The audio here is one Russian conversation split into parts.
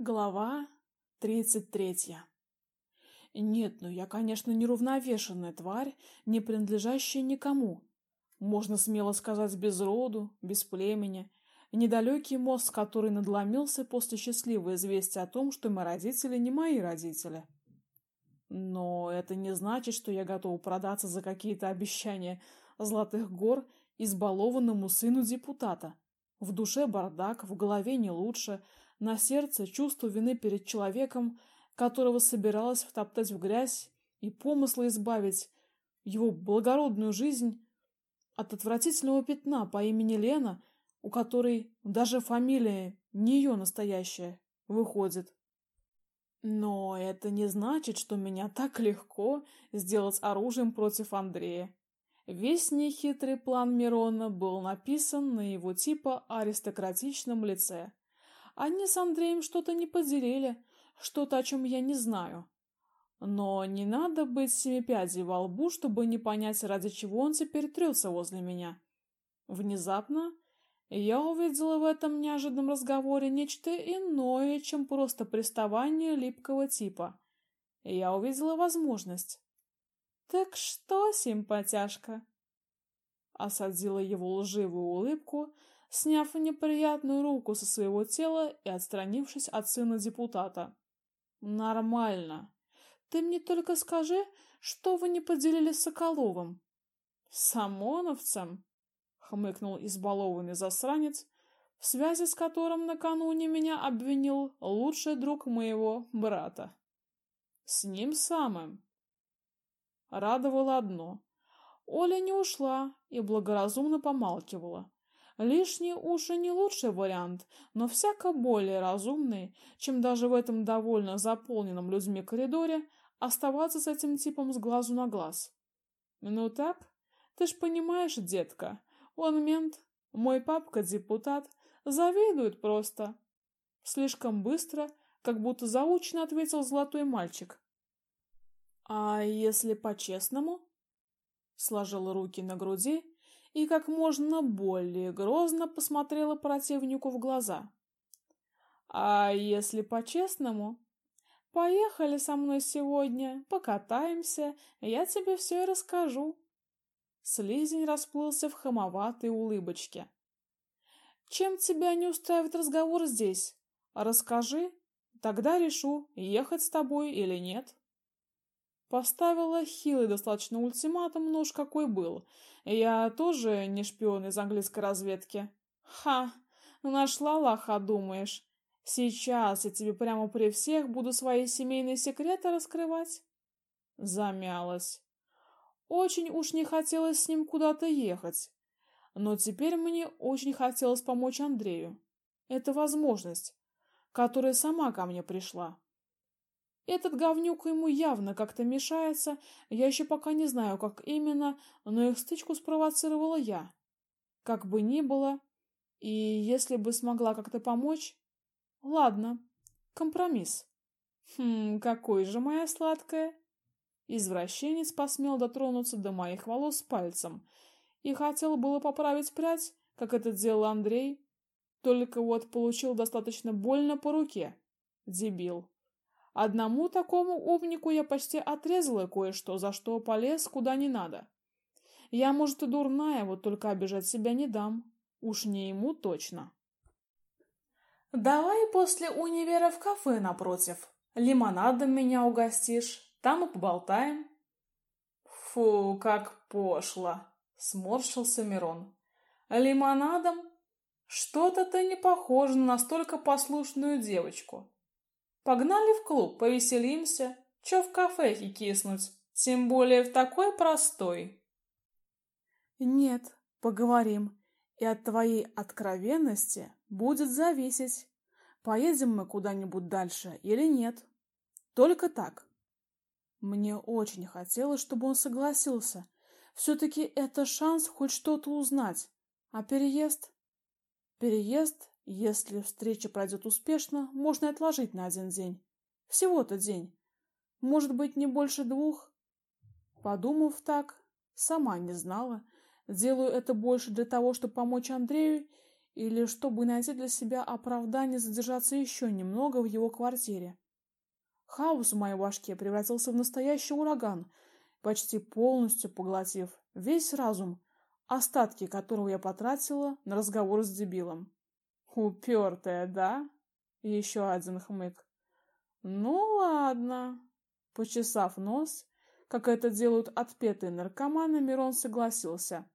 Глава тридцать третья. Нет, ну я, конечно, неравновешенная тварь, не принадлежащая никому. Можно смело сказать без роду, без племени, недалекий мозг, который надломился после счастливого известия о том, что мои родители не мои родители. Но это не значит, что я готова продаться за какие-то обещания золотых гор избалованному сыну депутата. В душе бардак, в голове не лучше, на сердце чувство вины перед человеком, которого собиралась втоптать в грязь и помысла избавить его благородную жизнь от отвратительного пятна по имени Лена, у которой даже фамилия не ее настоящая, выходит. Но это не значит, что меня так легко сделать оружием против Андрея. Весь нехитрый план Мирона был написан на его типа аристократичном лице. Они с Андреем что-то не поделили, что-то, о чем я не знаю. Но не надо быть семипядей во лбу, чтобы не понять, ради чего он теперь трется возле меня. Внезапно я увидела в этом неожиданном разговоре нечто иное, чем просто приставание липкого типа. Я увидела возможность. Так что, симпатяшка? Осадила его лживую улыбку, сняв неприятную руку со своего тела и отстранившись от сына депутата. Нормально. Ты мне только скажи, что вы не поделили с Соколовым? С Самоновцем? хмыкнул избалованный засранец, в связи с которым накануне меня обвинил лучший друг моего брата. С ним самым. Радовало одно: Оля не ушла и благоразумно помалкивала. Лишние уши не лучший вариант, но всяко более разумный, чем даже в этом довольно заполненном людьми коридоре оставаться с этим типом с глазу на глаз. Ну так, ты ж понимаешь, детка, он мент, мой папка депутат, завидует просто. Слишком быстро, как будто заучно ответил золотой мальчик. А если по-честному? Сложил руки на груди и как можно более грозно посмотрела противнику в глаза. А если по-честному, поехали со мной сегодня, покатаемся, я тебе все и расскажу. Слизень расплылся в хамоватой улыбочке. Чем тебя не устраивает разговор здесь? Расскажи, тогда решу, ехать с тобой или нет. Поставила хилый достаточно ультиматум, но уж какой был. Я тоже не шпион из английской разведки. Ха, нашла лоха, думаешь? Сейчас я тебе прямо при всех буду свои семейные секреты раскрывать. Замялась. Очень уж не хотелось с ним куда-то ехать. Но теперь мне очень хотелось помочь Андрею. Это возможность, которая сама ко мне пришла. Этот говнюк ему явно как-то мешается, я еще пока не знаю, как именно, но их стычку спровоцировала я. Как бы ни было, и если бы смогла как-то помочь... Ладно, компромисс. Хм, какой же моя сладкая. Извращенец посмел дотронуться до моих волос пальцем и хотел было поправить прядь, как это делал Андрей, только вот получил достаточно больно по руке. Дебил. Одному такому умнику я почти отрезала кое-что, за что полез куда не надо. Я, может, и дурная, вот только обижать себя не дам. Уж не ему точно. Давай после универа в кафе напротив. Лимонадом меня угостишь, там и поболтаем. Фу, как пошло, сморщился Мирон. Лимонадом? Что-то ты не похожа на настолько послушную девочку. Погнали в клуб, повеселимся. Чё в кафе киснуть? Тем более в такой простой. Нет, поговорим. И от твоей откровенности будет зависеть, поедем мы куда-нибудь дальше или нет. Только так. Мне очень хотелось, чтобы он согласился. Все-таки это шанс хоть что-то узнать. А переезд? Переезд если встреча пройдет успешно, можно отложить на один день. Всего-то день. Может быть, не больше двух. Подумав так, сама не знала, делаю это больше для того, чтобы помочь Андрею, или чтобы найти для себя оправдание задержаться еще немного в его квартире. Хаос в моей башке превратился в настоящий ураган, почти полностью поглотив весь разум, остатки которого я потратила на разговор с дебилом. Упертая, да? Еще один хмык. Ну ладно. Почесав нос, как это делают отпетые наркоманы, Мирон согласился.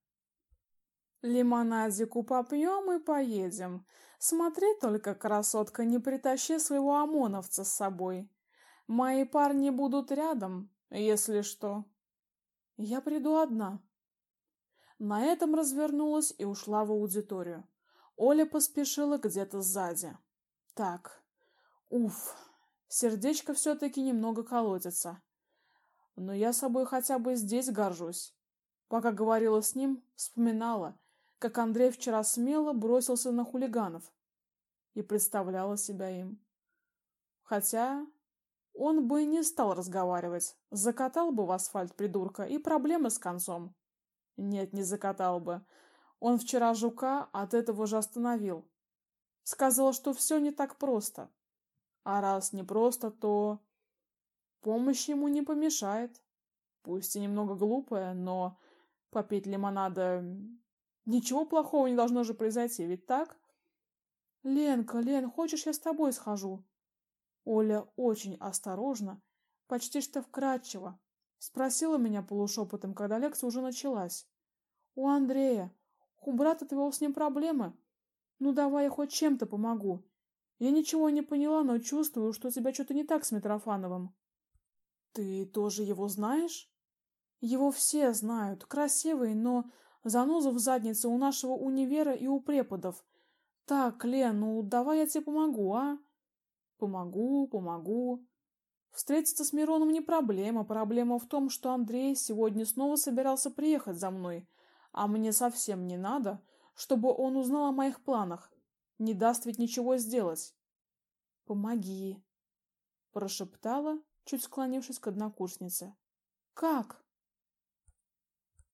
Лимонадику попьем и поедем. Смотри только, красотка, не притащи своего ОМОНовца с собой. Мои парни будут рядом, если что. Я приду одна. На этом развернулась и ушла в аудиторию. Оля поспешила где-то сзади. Так. Уф. Сердечко все таки немного колотится. Но я собой хотя бы здесь горжусь. Пока говорила с ним, вспоминала, как Андрей вчера смело бросился на хулиганов и представляла себя им. Хотя он бы и не стал разговаривать, закатал бы в асфальт придурка и проблемы с концом. Нет, не закатал бы. Он вчера жука от этого же остановил. Сказал, что все не так просто. А раз не просто, то помощь ему не помешает. Пусть и немного глупая, но попить лимонада ничего плохого не должно же произойти, ведь так? Ленка, Лен, хочешь, я с тобой схожу? Оля очень осторожно, почти что вкратчиво, спросила меня полушепотом, когда лекция уже началась. У Андрея, у брата твоего с ним проблемы. Ну давай я хоть чем-то помогу. Я ничего не поняла, но чувствую, что у тебя что-то не так с Митрофановым. Ты тоже его знаешь? Его все знают, красивый, но заноза в заднице у нашего универа и у преподов. Так, Лен, ну давай я тебе помогу, а? Помогу, помогу. Встретиться с Мироном не проблема, проблема в том, что Андрей сегодня снова собирался приехать за мной, а мне совсем не надо, чтобы он узнал о моих планах. Не даст ведь ничего сделать. Помоги, прошептала, чуть склонившись к однокурснице. Как?